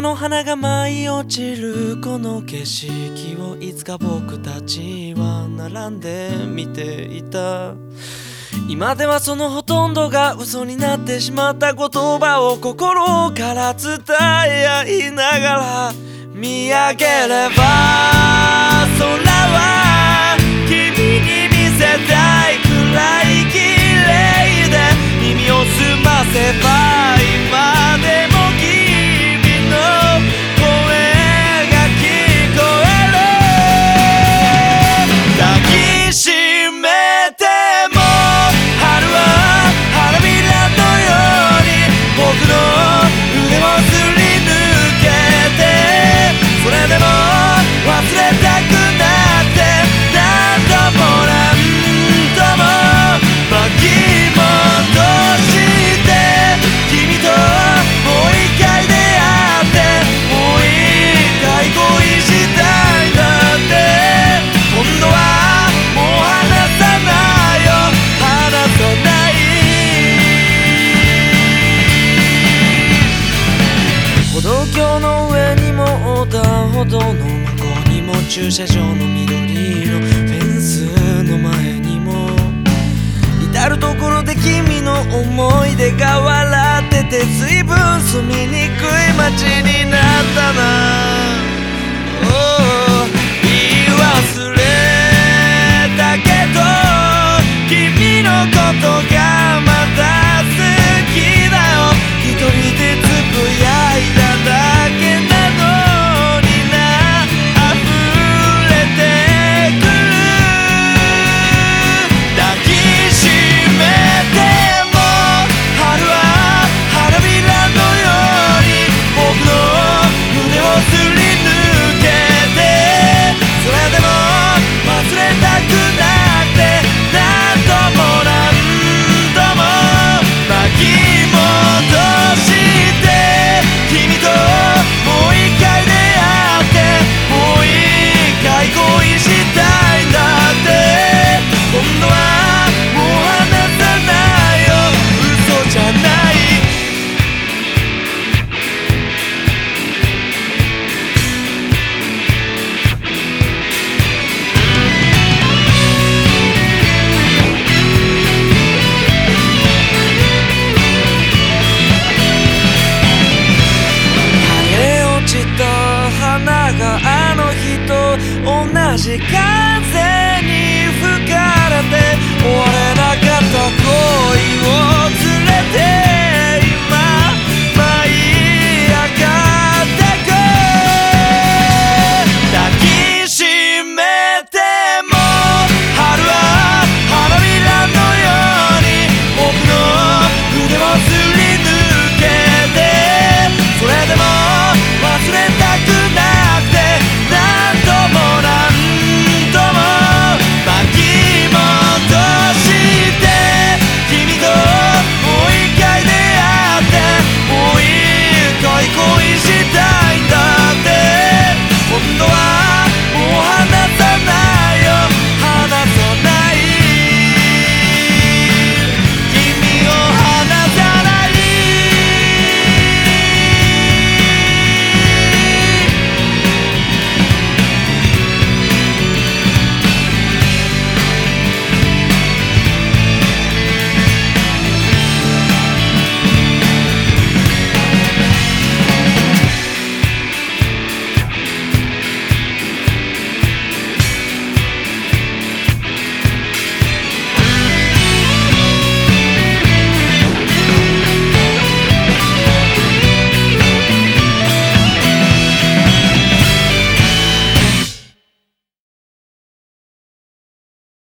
の花が舞い落ちるこの景色をいつか僕たちは並んで見ていた。今ではそのほとんどが嘘になってしまった言葉を心から伝え合いながら見上げれば駐車場の緑色フェンスの前にも至る所で君の思い出が笑ってて随分住みにくい街になったな。marzec